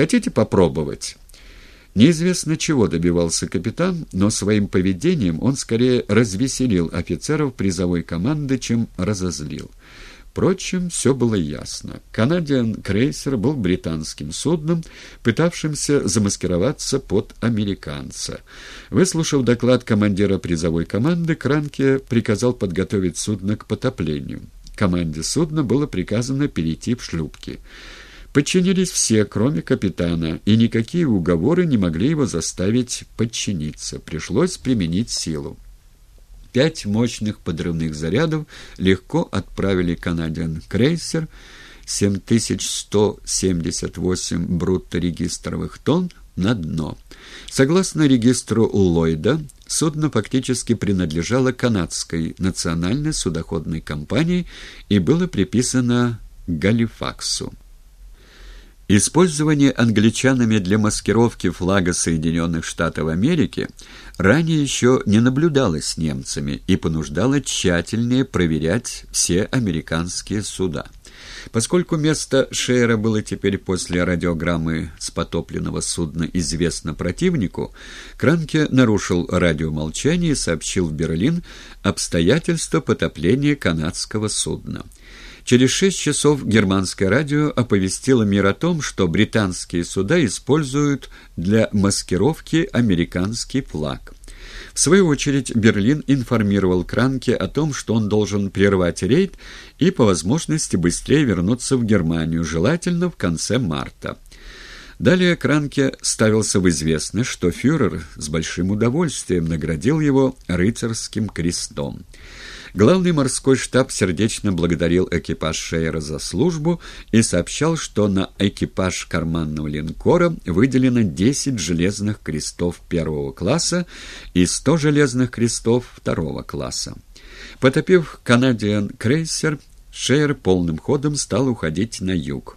Хотите попробовать?» Неизвестно чего добивался капитан, но своим поведением он скорее развеселил офицеров призовой команды, чем разозлил. Впрочем, все было ясно. Канадиан крейсер был британским судном, пытавшимся замаскироваться под американца. Выслушав доклад командира призовой команды, Кранке приказал подготовить судно к потоплению. Команде судна было приказано перейти в шлюпки. Подчинились все, кроме капитана, и никакие уговоры не могли его заставить подчиниться. Пришлось применить силу. Пять мощных подрывных зарядов легко отправили канадиан крейсер 7178 брутто-регистровых тонн на дно. Согласно регистру Ллойда, судно фактически принадлежало канадской национальной судоходной компании и было приписано Галифаксу. Использование англичанами для маскировки флага Соединенных Штатов Америки ранее еще не наблюдалось немцами и понуждало тщательнее проверять все американские суда. Поскольку место Шейера было теперь после радиограммы с потопленного судна известно противнику, Кранке нарушил радиомолчание и сообщил в Берлин обстоятельства потопления канадского судна. Через шесть часов германское радио оповестило мир о том, что британские суда используют для маскировки американский флаг. В свою очередь Берлин информировал Кранке о том, что он должен прервать рейд и по возможности быстрее вернуться в Германию, желательно в конце марта. Далее Кранке ставился в известность, что фюрер с большим удовольствием наградил его рыцарским крестом. Главный морской штаб сердечно благодарил экипаж Шейера за службу и сообщал, что на экипаж карманного линкора выделено 10 железных крестов первого класса и 100 железных крестов второго класса. Потопив канадиан крейсер, Шейер полным ходом стал уходить на юг.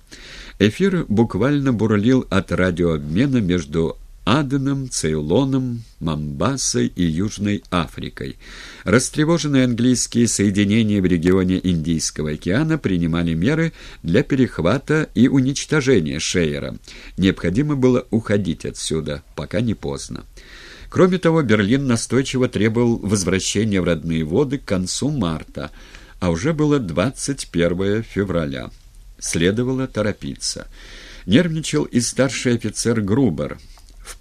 Эфир буквально бурлил от радиообмена между Аденом, Цейлоном, Мамбасой и Южной Африкой. Растревоженные английские соединения в регионе Индийского океана принимали меры для перехвата и уничтожения Шейера. Необходимо было уходить отсюда, пока не поздно. Кроме того, Берлин настойчиво требовал возвращения в родные воды к концу марта, а уже было 21 февраля. Следовало торопиться. Нервничал и старший офицер Грубер –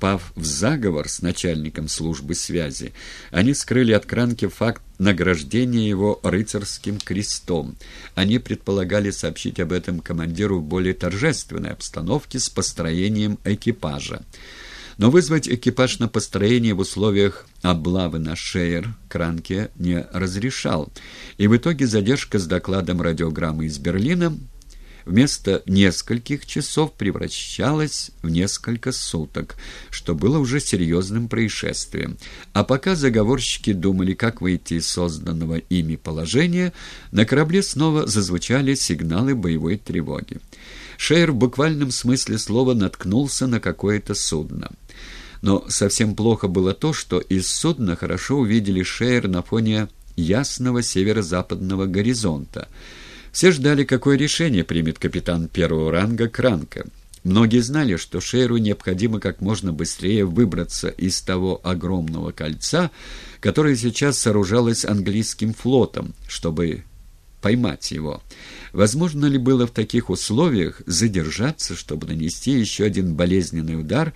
Впав в заговор с начальником службы связи, они скрыли от Кранки факт награждения его рыцарским крестом. Они предполагали сообщить об этом командиру в более торжественной обстановке с построением экипажа. Но вызвать экипаж на построение в условиях облавы на Шейер Кранке не разрешал, и в итоге задержка с докладом радиограммы из Берлина вместо нескольких часов превращалась в несколько суток, что было уже серьезным происшествием. А пока заговорщики думали, как выйти из созданного ими положения, на корабле снова зазвучали сигналы боевой тревоги. Шейер в буквальном смысле слова наткнулся на какое-то судно. Но совсем плохо было то, что из судна хорошо увидели Шейер на фоне ясного северо-западного горизонта — все ждали, какое решение примет капитан первого ранга Кранка. Многие знали, что Шейру необходимо как можно быстрее выбраться из того огромного кольца, которое сейчас сооружалось английским флотом, чтобы поймать его. Возможно ли было в таких условиях задержаться, чтобы нанести еще один болезненный удар